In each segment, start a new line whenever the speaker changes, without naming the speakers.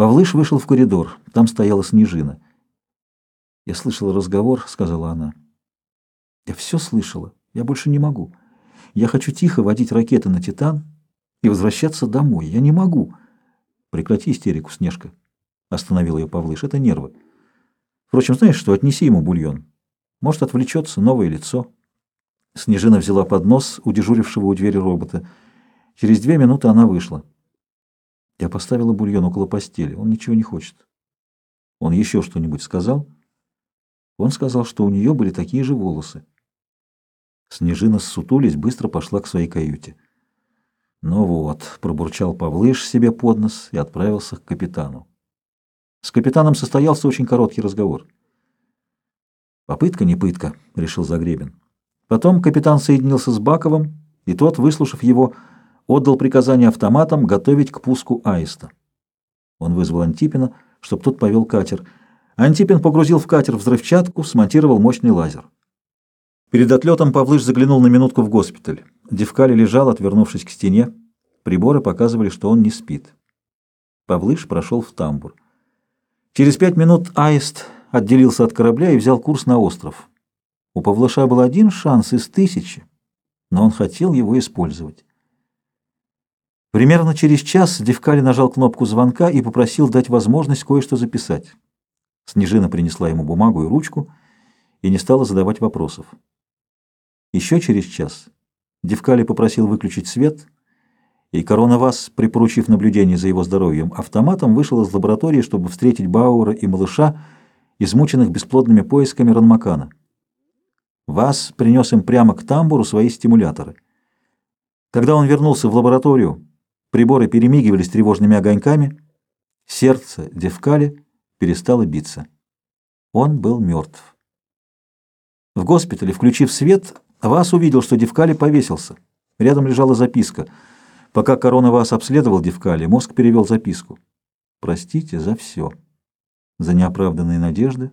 Павлыш вышел в коридор. Там стояла Снежина. «Я слышала разговор», — сказала она. «Я все слышала. Я больше не могу. Я хочу тихо водить ракеты на «Титан» и возвращаться домой. Я не могу». «Прекрати истерику, Снежка», — остановил ее Павлыш. «Это нервы. Впрочем, знаешь что, отнеси ему бульон. Может, отвлечется новое лицо». Снежина взяла поднос у дежурившего у двери робота. Через две минуты она вышла. Я поставила бульон около постели. Он ничего не хочет. Он еще что-нибудь сказал? Он сказал, что у нее были такие же волосы. Снежина, ссутулись, быстро пошла к своей каюте. «Ну вот», — пробурчал Павлыш себе под нос и отправился к капитану. С капитаном состоялся очень короткий разговор. «Попытка не пытка», — решил Загребин. Потом капитан соединился с Баковым, и тот, выслушав его, отдал приказание автоматам готовить к пуску аиста. Он вызвал Антипина, чтобы тот повел катер. Антипин погрузил в катер взрывчатку, смонтировал мощный лазер. Перед отлетом Павлыш заглянул на минутку в госпиталь. Девкали лежал, отвернувшись к стене. Приборы показывали, что он не спит. Павлыш прошел в тамбур. Через пять минут аист отделился от корабля и взял курс на остров. У Павлыша был один шанс из тысячи, но он хотел его использовать. Примерно через час Девкали нажал кнопку звонка и попросил дать возможность кое-что записать. Снежина принесла ему бумагу и ручку и не стала задавать вопросов. Еще через час Девкали попросил выключить свет, и Коронавас, припоручив наблюдение за его здоровьем, автоматом вышел из лаборатории, чтобы встретить Бауэра и малыша, измученных бесплодными поисками Ранмакана. Вас принес им прямо к тамбуру свои стимуляторы. Когда он вернулся в лабораторию, Приборы перемигивались тревожными огоньками. Сердце Девкали перестало биться. Он был мертв. В госпитале, включив свет, Вас увидел, что Девкали повесился. Рядом лежала записка. Пока корона Вас обследовал Девкали, мозг перевел записку. «Простите за все. За неоправданные надежды,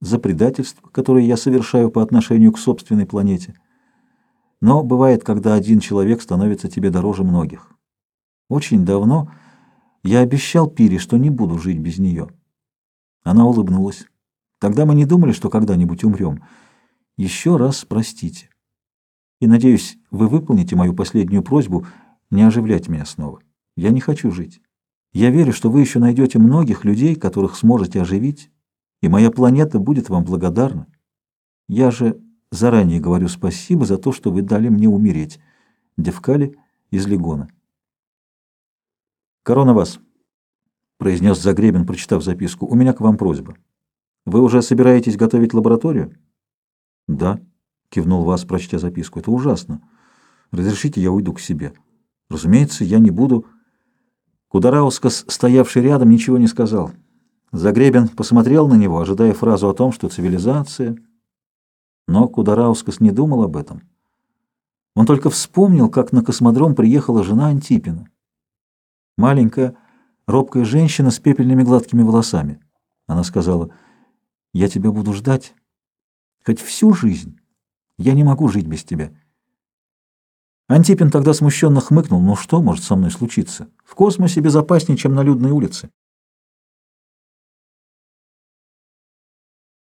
за предательство, которое я совершаю по отношению к собственной планете. Но бывает, когда один человек становится тебе дороже многих. Очень давно я обещал Пире, что не буду жить без нее. Она улыбнулась. Тогда мы не думали, что когда-нибудь умрем. Еще раз простите. И, надеюсь, вы выполните мою последнюю просьбу не оживлять меня снова. Я не хочу жить. Я верю, что вы еще найдете многих людей, которых сможете оживить, и моя планета будет вам благодарна. Я же заранее говорю спасибо за то, что вы дали мне умереть. Девкали из Легона. «Корона вас», — произнес Загребин, прочитав записку, — «у меня к вам просьба. Вы уже собираетесь готовить лабораторию?» «Да», — кивнул вас, прочтя записку, — «это ужасно. Разрешите, я уйду к себе. Разумеется, я не буду...» Кудараускас, стоявший рядом, ничего не сказал. Загребин посмотрел на него, ожидая фразу о том, что цивилизация... Но Кудараускас не думал об этом. Он только вспомнил, как на космодром приехала жена Антипина. Маленькая, робкая женщина с пепельными гладкими волосами. Она сказала, «Я тебя буду ждать, хоть всю жизнь. Я не могу жить без тебя». Антипин тогда смущенно хмыкнул, «Ну что может со мной случиться? В космосе безопаснее, чем на людной улице».